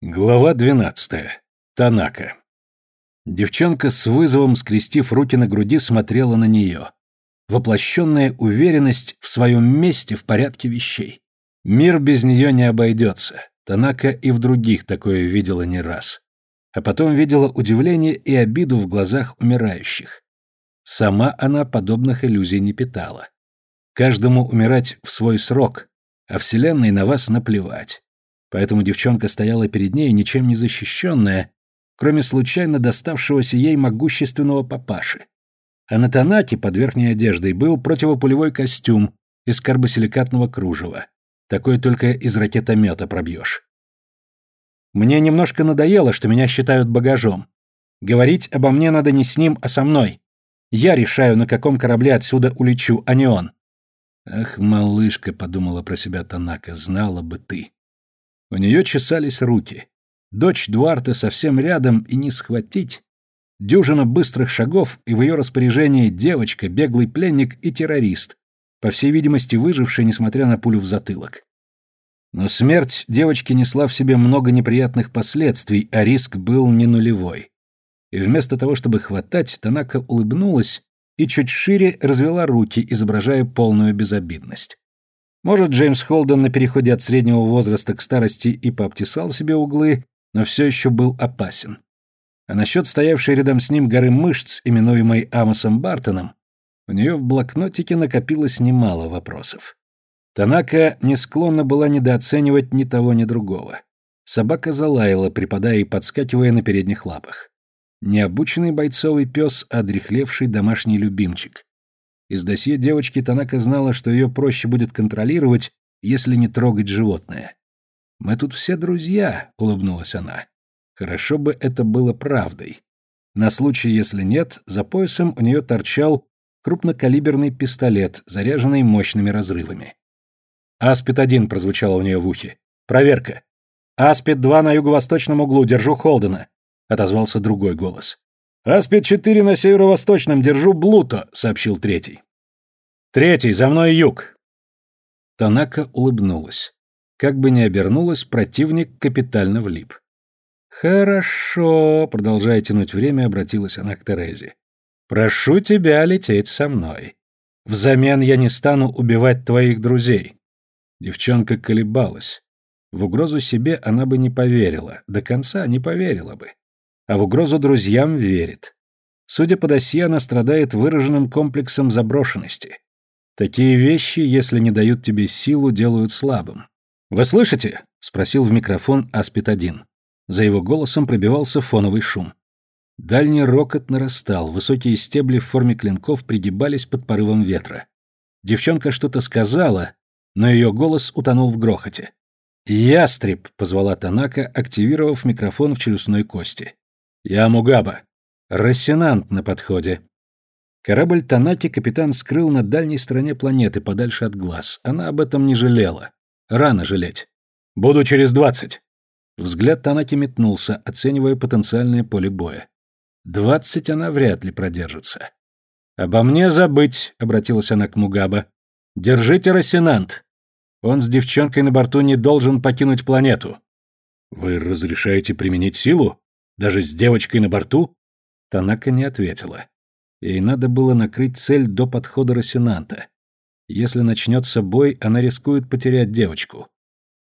Глава 12. Танака. Девчонка с вызовом, скрестив руки на груди, смотрела на нее. Воплощенная уверенность в своем месте в порядке вещей. Мир без нее не обойдется. Танака и в других такое видела не раз. А потом видела удивление и обиду в глазах умирающих. Сама она подобных иллюзий не питала. Каждому умирать в свой срок, а Вселенной на вас наплевать. Поэтому девчонка стояла перед ней ничем не защищенная, кроме случайно доставшегося ей могущественного папаши. А на Танаке под верхней одеждой был противопулевой костюм из карбосиликатного кружева. Такой только из ракетомета пробьешь. Мне немножко надоело, что меня считают багажом. Говорить обо мне надо не с ним, а со мной. Я решаю, на каком корабле отсюда улечу, а не он. Ах, малышка, подумала про себя Танака, знала бы ты. У нее чесались руки. Дочь Дуарте совсем рядом и не схватить. Дюжина быстрых шагов, и в ее распоряжении девочка, беглый пленник и террорист, по всей видимости выживший, несмотря на пулю в затылок. Но смерть девочки несла в себе много неприятных последствий, а риск был не нулевой. И вместо того, чтобы хватать, Танака улыбнулась и чуть шире развела руки, изображая полную безобидность. Может, Джеймс Холден на переходе от среднего возраста к старости и пообтесал себе углы, но все еще был опасен. А насчет стоявшей рядом с ним горы мышц, именуемой Амосом Бартоном, у нее в блокнотике накопилось немало вопросов. Танака не склонна была недооценивать ни того, ни другого. Собака залаяла, припадая и подскакивая на передних лапах. Необученный бойцовый пес, а домашний любимчик. Из досье девочки Танака знала, что ее проще будет контролировать, если не трогать животное. «Мы тут все друзья», — улыбнулась она. Хорошо бы это было правдой. На случай, если нет, за поясом у нее торчал крупнокалиберный пистолет, заряженный мощными разрывами. «Аспид-1» прозвучало у нее в ухе. «Проверка». «Аспид-2 на юго-восточном углу, держу Холдена», — отозвался другой голос. «Аспид-4 на северо-восточном, держу Блуто», — сообщил третий. «Третий, за мной юг». Танака улыбнулась. Как бы ни обернулась, противник капитально влип. «Хорошо», — продолжая тянуть время, обратилась она к Терезе. «Прошу тебя лететь со мной. Взамен я не стану убивать твоих друзей». Девчонка колебалась. В угрозу себе она бы не поверила, до конца не поверила бы а в угрозу друзьям верит. Судя по досье, она страдает выраженным комплексом заброшенности. Такие вещи, если не дают тебе силу, делают слабым. «Вы слышите?» — спросил в микрофон Аспид-1. За его голосом пробивался фоновый шум. Дальний рокот нарастал, высокие стебли в форме клинков пригибались под порывом ветра. Девчонка что-то сказала, но ее голос утонул в грохоте. «Ястреб!» — позвала Танака, активировав микрофон в челюстной кости. «Я Мугаба. Рассенант на подходе». Корабль Танаки капитан скрыл на дальней стороне планеты, подальше от глаз. Она об этом не жалела. Рано жалеть. «Буду через двадцать». Взгляд Танаки метнулся, оценивая потенциальное поле боя. Двадцать она вряд ли продержится. «Обо мне забыть», — обратилась она к Мугаба. «Держите Рассенант. Он с девчонкой на борту не должен покинуть планету». «Вы разрешаете применить силу?» Даже с девочкой на борту? Танака не ответила. Ей надо было накрыть цель до подхода Росинанта. Если начнется бой, она рискует потерять девочку.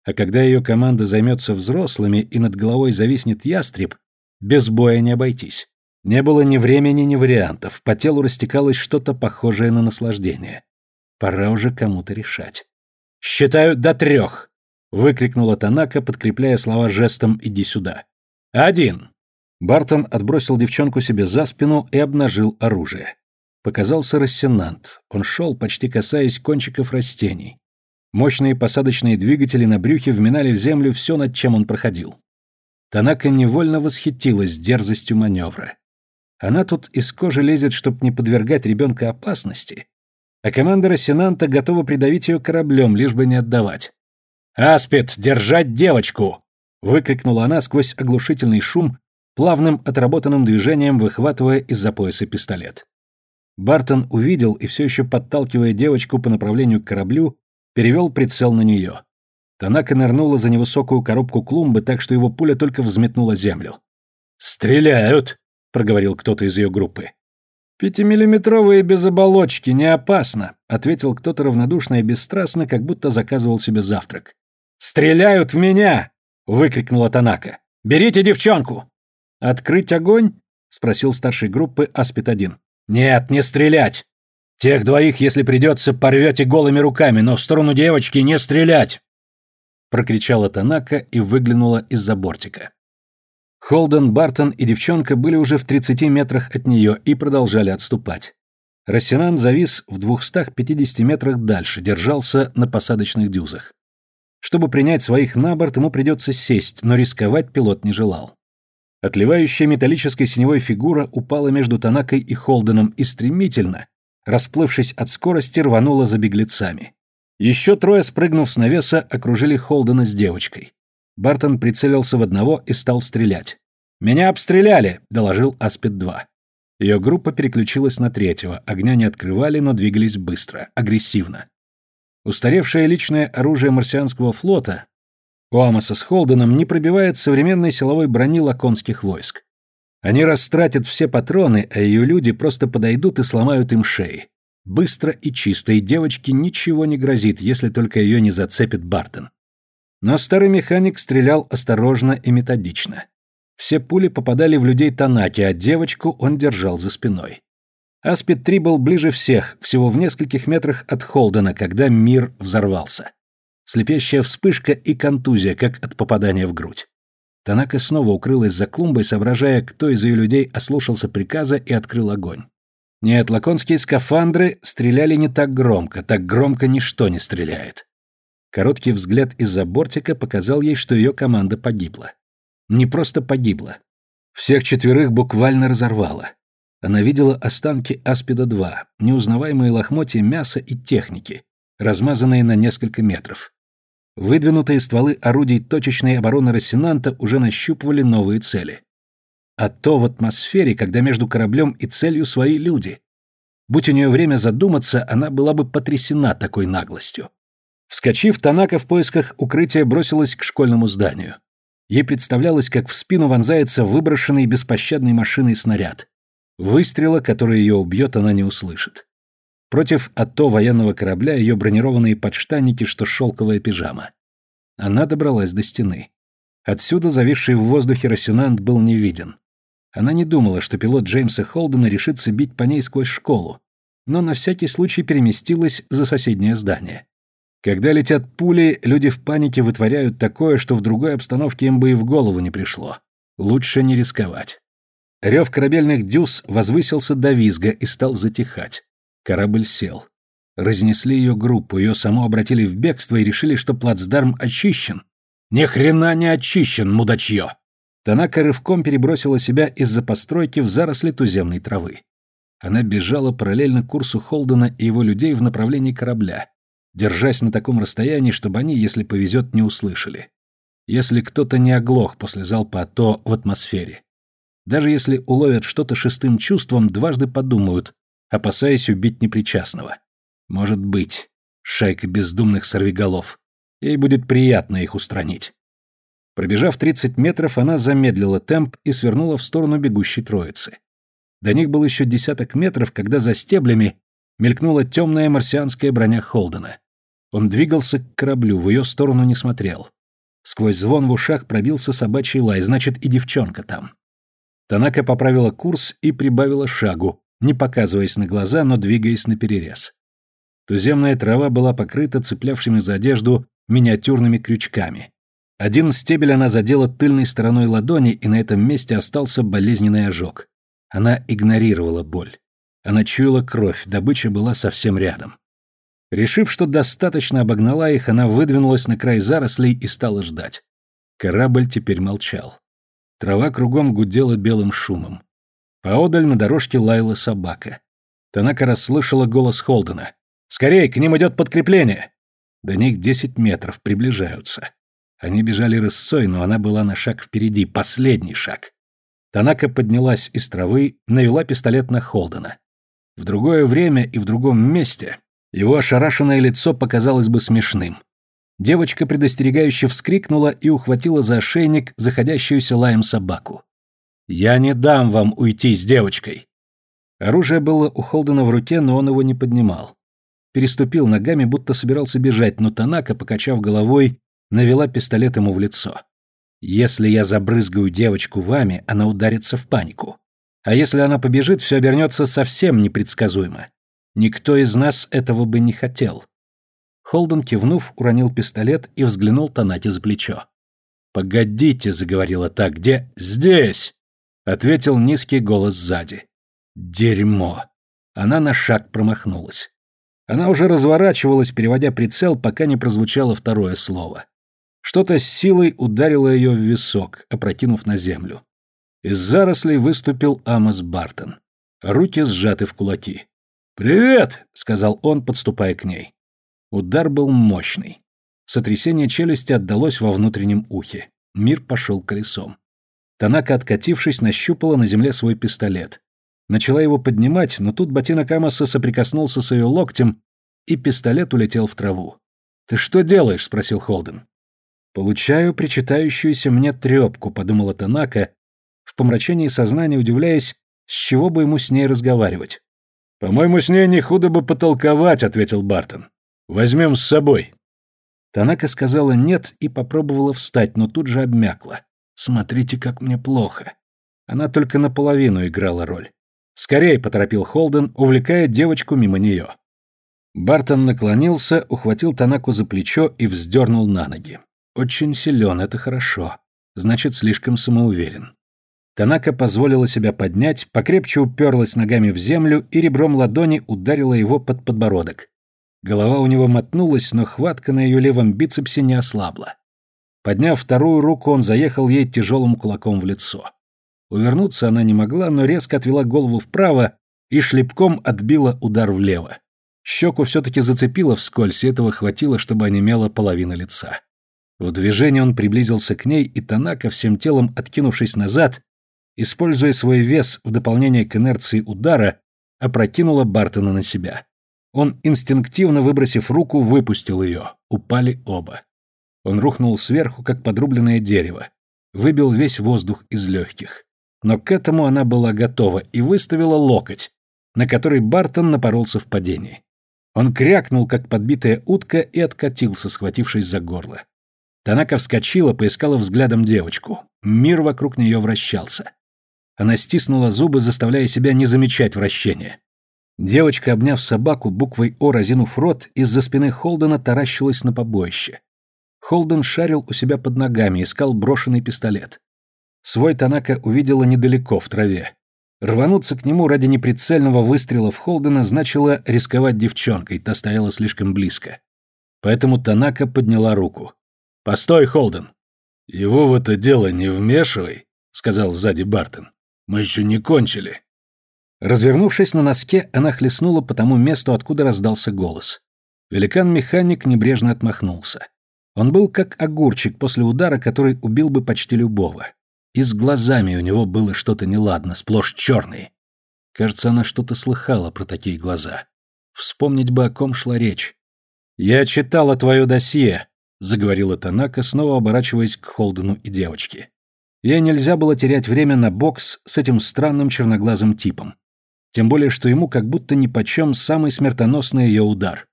А когда ее команда займется взрослыми и над головой зависнет ястреб, без боя не обойтись. Не было ни времени, ни вариантов, по телу растекалось что-то похожее на наслаждение. Пора уже кому-то решать. «Считаю до трех!» — выкрикнула Танака, подкрепляя слова жестом «иди сюда». «Один!» Бартон отбросил девчонку себе за спину и обнажил оружие. Показался рассенант. Он шел, почти касаясь кончиков растений. Мощные посадочные двигатели на брюхе вминали в землю все, над чем он проходил. Танака невольно восхитилась дерзостью маневра. Она тут из кожи лезет, чтобы не подвергать ребенка опасности, а команда Рассенанта готова придавить ее кораблем, лишь бы не отдавать. «Аспид, держать девочку!» — выкрикнула она сквозь оглушительный шум, плавным отработанным движением выхватывая из-за пояса пистолет. Бартон увидел и все еще подталкивая девочку по направлению к кораблю, перевел прицел на нее. Танака нырнула за невысокую коробку клумбы, так что его пуля только взметнула землю. «Стреляют!» — проговорил кто-то из ее группы. «Пятимиллиметровые без оболочки, не опасно», — ответил кто-то равнодушно и бесстрастно, как будто заказывал себе завтрак. «Стреляют в меня!» — выкрикнула Танака. «Берите девчонку!» «Открыть огонь?» — спросил старший группы Аспид-1. «Нет, не стрелять! Тех двоих, если придется, порвете голыми руками, но в сторону девочки не стрелять!» Прокричала Танака и выглянула из-за бортика. Холден, Бартон и девчонка были уже в 30 метрах от нее и продолжали отступать. Рассенан завис в 250 метрах дальше, держался на посадочных дюзах. Чтобы принять своих на борт, ему придется сесть, но рисковать пилот не желал. Отливающая металлической синевой фигура упала между Танакой и Холденом и стремительно, расплывшись от скорости, рванула за беглецами. Еще трое, спрыгнув с навеса, окружили Холдена с девочкой. Бартон прицелился в одного и стал стрелять. «Меня обстреляли!» — доложил Аспид-2. Ее группа переключилась на третьего, огня не открывали, но двигались быстро, агрессивно. Устаревшее личное оружие марсианского флота Уамаса с Холденом не пробивает современной силовой брони лаконских войск. Они растратят все патроны, а ее люди просто подойдут и сломают им шеи. Быстро и чисто, и девочке ничего не грозит, если только ее не зацепит Бартон. Но старый механик стрелял осторожно и методично. Все пули попадали в людей Танаки, а девочку он держал за спиной. Аспид-3 был ближе всех, всего в нескольких метрах от Холдена, когда мир взорвался. Слепящая вспышка и контузия, как от попадания в грудь. Танака снова укрылась за клумбой, соображая, кто из ее людей ослушался приказа и открыл огонь. Нет, лаконские скафандры стреляли не так громко, так громко ничто не стреляет. Короткий взгляд из-за бортика показал ей, что ее команда погибла. Не просто погибла. Всех четверых буквально разорвало. Она видела останки Аспида-2, неузнаваемые лохмотья мяса и техники, размазанные на несколько метров. Выдвинутые стволы орудий точечной обороны Рассенанта уже нащупывали новые цели. А то в атмосфере, когда между кораблем и целью свои люди. Будь у нее время задуматься, она была бы потрясена такой наглостью. Вскочив, Танака в поисках укрытия бросилась к школьному зданию. Ей представлялось, как в спину вонзается выброшенный беспощадной машиной снаряд. Выстрела, который ее убьет, она не услышит. Против АТО военного корабля ее бронированные подштанники, что шелковая пижама. Она добралась до стены. Отсюда зависший в воздухе Рассенант был не виден. Она не думала, что пилот Джеймса Холдена решится бить по ней сквозь школу, но на всякий случай переместилась за соседнее здание. Когда летят пули, люди в панике вытворяют такое, что в другой обстановке им бы и в голову не пришло. Лучше не рисковать. Рев корабельных дюз возвысился до визга и стал затихать. Корабль сел. Разнесли ее группу, ее само обратили в бегство и решили, что плацдарм очищен. Ни хрена не очищен, мудачье! Танака рывком перебросила себя из-за постройки в заросли туземной травы. Она бежала параллельно курсу Холдена и его людей в направлении корабля, держась на таком расстоянии, чтобы они, если повезет, не услышали. Если кто-то не оглох после залпа АТО в атмосфере. Даже если уловят что-то шестым чувством, дважды подумают, опасаясь убить непричастного. Может быть, шайка бездумных сорвиголов. Ей будет приятно их устранить. Пробежав 30 метров, она замедлила темп и свернула в сторону бегущей троицы. До них был еще десяток метров, когда за стеблями мелькнула темная марсианская броня Холдена. Он двигался к кораблю, в ее сторону не смотрел. Сквозь звон в ушах пробился собачий лай, значит, и девчонка там. Танака поправила курс и прибавила шагу, не показываясь на глаза, но двигаясь на перерез. Туземная трава была покрыта цеплявшими за одежду миниатюрными крючками. Один стебель она задела тыльной стороной ладони, и на этом месте остался болезненный ожог. Она игнорировала боль. Она чуяла кровь, добыча была совсем рядом. Решив, что достаточно обогнала их, она выдвинулась на край зарослей и стала ждать. Корабль теперь молчал. Трава кругом гудела белым шумом. Поодаль на дорожке лаяла собака. Танака расслышала голос Холдена. «Скорей, к ним идет подкрепление!» До них десять метров, приближаются. Они бежали рысцой, но она была на шаг впереди, последний шаг. Танака поднялась из травы, навела пистолет на Холдена. В другое время и в другом месте его ошарашенное лицо показалось бы смешным. Девочка предостерегающе вскрикнула и ухватила за ошейник заходящуюся лаем собаку. «Я не дам вам уйти с девочкой!» Оружие было у Холдена в руке, но он его не поднимал. Переступил ногами, будто собирался бежать, но Танака, покачав головой, навела пистолет ему в лицо. «Если я забрызгаю девочку вами, она ударится в панику. А если она побежит, все обернется совсем непредсказуемо. Никто из нас этого бы не хотел». Холден, кивнув, уронил пистолет и взглянул Танаке за плечо. «Погодите», — заговорила та, — «где?» «Здесь!» — ответил низкий голос сзади. «Дерьмо!» Она на шаг промахнулась. Она уже разворачивалась, переводя прицел, пока не прозвучало второе слово. Что-то с силой ударило ее в висок, опрокинув на землю. Из зарослей выступил Амос Бартон. Руки сжаты в кулаки. «Привет!» — сказал он, подступая к ней. Удар был мощный. Сотрясение челюсти отдалось во внутреннем ухе. Мир пошел колесом. Танака, откатившись, нащупала на земле свой пистолет. Начала его поднимать, но тут ботинок Амоса соприкоснулся с ее локтем, и пистолет улетел в траву. «Ты что делаешь?» — спросил Холден. «Получаю причитающуюся мне трепку», — подумала Танака, в помрачении сознания удивляясь, с чего бы ему с ней разговаривать. «По-моему, с ней не худо бы потолковать», — ответил Бартон. Возьмем с собой. Танака сказала нет и попробовала встать, но тут же обмякла. Смотрите, как мне плохо. Она только наполовину играла роль. Скорей поторопил Холден, увлекая девочку мимо нее. Бартон наклонился, ухватил Танаку за плечо и вздернул на ноги. Очень силен, это хорошо. Значит, слишком самоуверен. Танака позволила себя поднять, покрепче уперлась ногами в землю и ребром ладони ударила его под подбородок. Голова у него мотнулась, но хватка на ее левом бицепсе не ослабла. Подняв вторую руку, он заехал ей тяжелым кулаком в лицо. Увернуться она не могла, но резко отвела голову вправо и шлепком отбила удар влево. Щеку все-таки зацепило вскользь, и этого хватило, чтобы онемела половина лица. В движении он приблизился к ней, и Танака, всем телом откинувшись назад, используя свой вес в дополнение к инерции удара, опрокинула Бартона на себя. Он, инстинктивно выбросив руку, выпустил ее. Упали оба. Он рухнул сверху, как подрубленное дерево. Выбил весь воздух из легких. Но к этому она была готова и выставила локоть, на который Бартон напоролся в падении. Он крякнул, как подбитая утка, и откатился, схватившись за горло. Танака вскочила, поискала взглядом девочку. Мир вокруг нее вращался. Она стиснула зубы, заставляя себя не замечать вращения. Девочка, обняв собаку, буквой «О» разинув рот, из-за спины Холдена таращилась на побоище. Холден шарил у себя под ногами, искал брошенный пистолет. Свой Танака увидела недалеко, в траве. Рвануться к нему ради неприцельного выстрела в Холдена значило рисковать девчонкой, та стояла слишком близко. Поэтому Танака подняла руку. «Постой, Холден!» «Его в это дело не вмешивай», — сказал сзади Бартон. «Мы еще не кончили». Развернувшись на носке, она хлестнула по тому месту, откуда раздался голос. Великан-механик небрежно отмахнулся. Он был как огурчик после удара, который убил бы почти любого. И с глазами у него было что-то неладно, сплошь черные. Кажется, она что-то слыхала про такие глаза. Вспомнить бы, о ком шла речь. «Я читала твое досье», — заговорила Танака, снова оборачиваясь к Холдену и девочке. Ей нельзя было терять время на бокс с этим странным черноглазым типом. Тем более, что ему как будто нипочем самый смертоносный ее удар.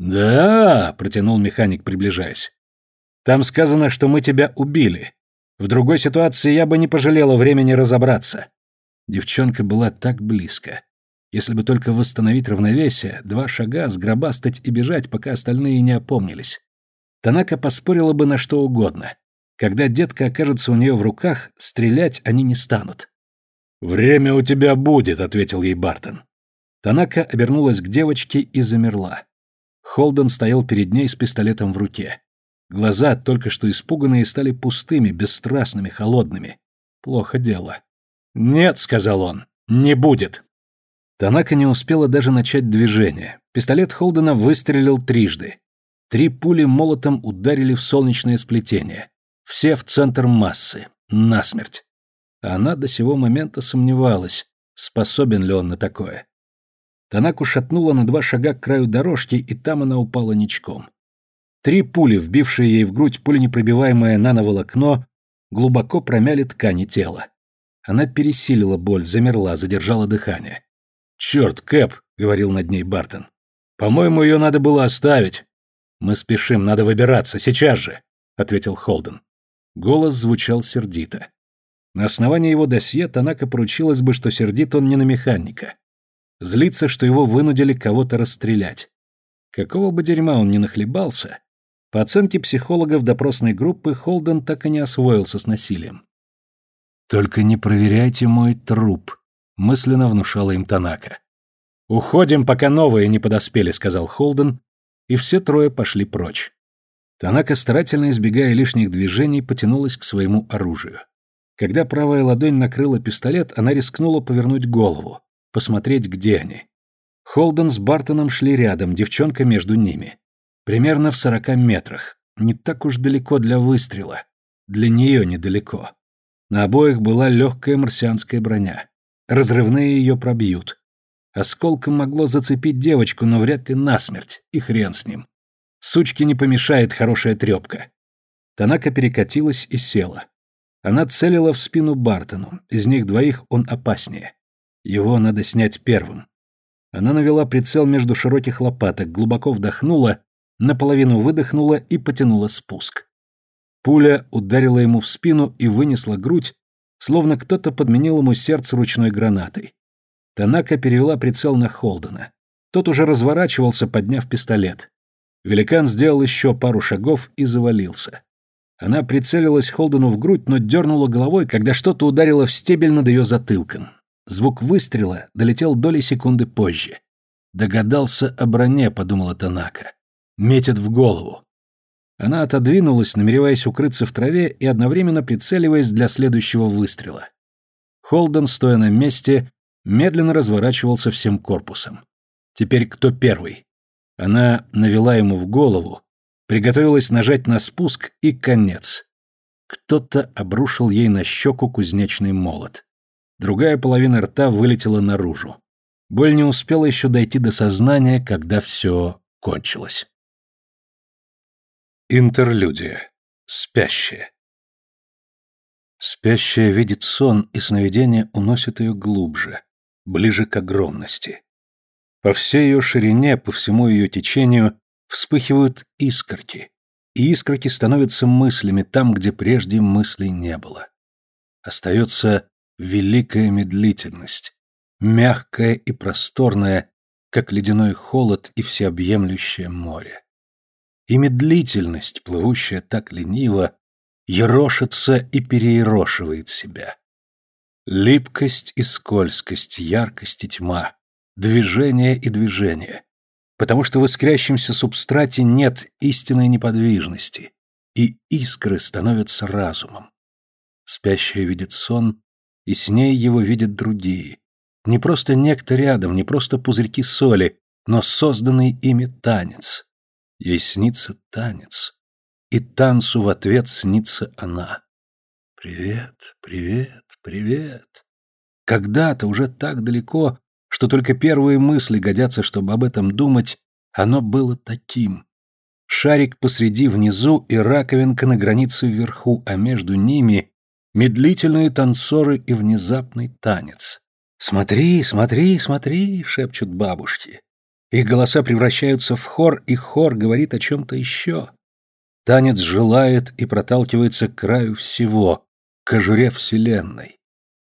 «Да», — протянул механик, приближаясь. «Там сказано, что мы тебя убили. В другой ситуации я бы не пожалела времени разобраться». Девчонка была так близко. Если бы только восстановить равновесие, два шага, сгробастать и бежать, пока остальные не опомнились. Танака поспорила бы на что угодно. Когда детка окажется у нее в руках, стрелять они не станут. «Время у тебя будет», — ответил ей Бартон. Танака обернулась к девочке и замерла. Холден стоял перед ней с пистолетом в руке. Глаза, только что испуганные, стали пустыми, бесстрастными, холодными. Плохо дело. «Нет», — сказал он, — «не будет». Танака не успела даже начать движение. Пистолет Холдена выстрелил трижды. Три пули молотом ударили в солнечное сплетение. Все в центр массы. Насмерть она до сего момента сомневалась, способен ли он на такое. Танаку шатнула на два шага к краю дорожки, и там она упала ничком. Три пули, вбившие ей в грудь пуленепробиваемое нановолокно, глубоко промяли ткани тела. Она пересилила боль, замерла, задержала дыхание. «Черт, Кэп!» — говорил над ней Бартон. «По-моему, ее надо было оставить». «Мы спешим, надо выбираться, сейчас же», — ответил Холден. Голос звучал сердито. На основании его досье Танака поручилась бы, что сердит он не на механика. Злится, что его вынудили кого-то расстрелять. Какого бы дерьма он ни нахлебался, по оценке психологов допросной группы, Холден так и не освоился с насилием. «Только не проверяйте мой труп», — мысленно внушала им Танака. «Уходим, пока новые не подоспели», — сказал Холден, и все трое пошли прочь. Танака, старательно избегая лишних движений, потянулась к своему оружию. Когда правая ладонь накрыла пистолет, она рискнула повернуть голову, посмотреть, где они. Холден с Бартоном шли рядом, девчонка между ними. Примерно в сорока метрах. Не так уж далеко для выстрела. Для нее недалеко. На обоих была легкая марсианская броня. Разрывные ее пробьют. Осколком могло зацепить девочку, но вряд ли насмерть, и хрен с ним. Сучке не помешает хорошая трепка. Танака перекатилась и села. Она целила в спину Бартону, из них двоих он опаснее. Его надо снять первым. Она навела прицел между широких лопаток, глубоко вдохнула, наполовину выдохнула и потянула спуск. Пуля ударила ему в спину и вынесла грудь, словно кто-то подменил ему сердце ручной гранатой. Танака перевела прицел на Холдена. Тот уже разворачивался, подняв пистолет. Великан сделал еще пару шагов и завалился. Она прицелилась Холдену в грудь, но дернула головой, когда что-то ударило в стебель над ее затылком. Звук выстрела долетел доли секунды позже. «Догадался о броне», — подумала Танака. «Метит в голову». Она отодвинулась, намереваясь укрыться в траве и одновременно прицеливаясь для следующего выстрела. Холден, стоя на месте, медленно разворачивался всем корпусом. Теперь кто первый? Она навела ему в голову, приготовилась нажать на спуск и конец. Кто-то обрушил ей на щеку кузнечный молот. Другая половина рта вылетела наружу. Боль не успела еще дойти до сознания, когда все кончилось. Интерлюдия. Спящая. Спящая видит сон, и сновидение уносит ее глубже, ближе к огромности. По всей ее ширине, по всему ее течению вспыхивают искорки, и искорки становятся мыслями там, где прежде мыслей не было. Остается великая медлительность, мягкая и просторная, как ледяной холод и всеобъемлющее море. И медлительность, плывущая так лениво, ерошится и переерошивает себя. Липкость и скользкость, яркость и тьма, движение и движение. Потому что в искрящемся субстрате нет истинной неподвижности, и искры становятся разумом. Спящая видит сон, и с ней его видят другие. Не просто некто рядом, не просто пузырьки соли, но созданный ими танец. Ей снится танец, и танцу в ответ снится она. Привет, привет, привет. Когда-то, уже так далеко, что только первые мысли годятся, чтобы об этом думать, оно было таким. Шарик посреди внизу и раковинка на границе вверху, а между ними медлительные танцоры и внезапный танец. «Смотри, смотри, смотри!» — шепчут бабушки. Их голоса превращаются в хор, и хор говорит о чем-то еще. Танец желает и проталкивается к краю всего, к кожуре Вселенной.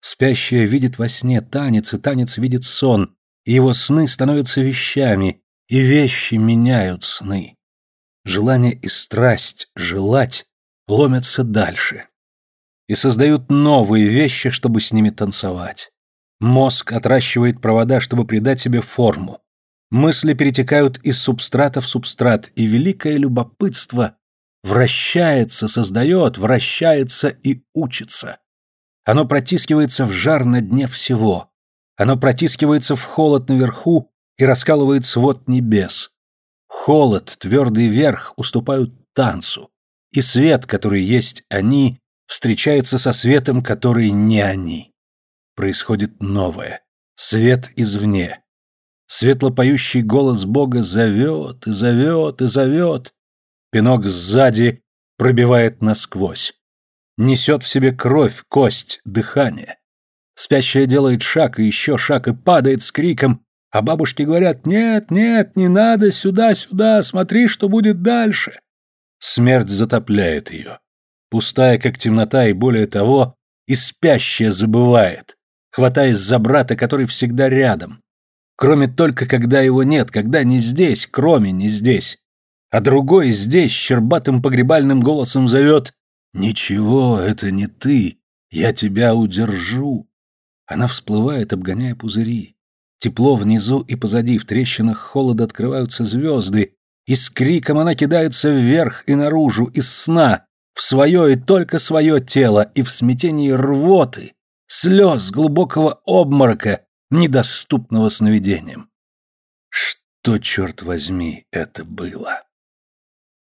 Спящая видит во сне танец, и танец видит сон, и его сны становятся вещами, и вещи меняют сны. Желание и страсть желать ломятся дальше и создают новые вещи, чтобы с ними танцевать. Мозг отращивает провода, чтобы придать себе форму. Мысли перетекают из субстрата в субстрат, и великое любопытство вращается, создает, вращается и учится. Оно протискивается в жар на дне всего. Оно протискивается в холод наверху и раскалывает свод небес. Холод, твердый верх уступают танцу, и свет, который есть они, встречается со светом, который не они. Происходит новое. Свет извне. Светлопоющий голос Бога зовет и зовет и зовет. Пинок сзади пробивает насквозь. Несет в себе кровь, кость, дыхание. Спящая делает шаг и еще шаг и падает с криком, а бабушки говорят «Нет, нет, не надо, сюда, сюда, смотри, что будет дальше». Смерть затопляет ее. Пустая, как темнота, и более того, и спящая забывает, хватаясь за брата, который всегда рядом. Кроме только, когда его нет, когда не здесь, кроме не здесь. А другой здесь щербатым погребальным голосом зовет «Ничего, это не ты, я тебя удержу». Она всплывает, обгоняя пузыри. Тепло внизу и позади, в трещинах холода открываются звезды, и с криком она кидается вверх и наружу, из сна, в свое и только свое тело, и в смятении рвоты, слез глубокого обморока, недоступного сновидением. Что, черт возьми, это было?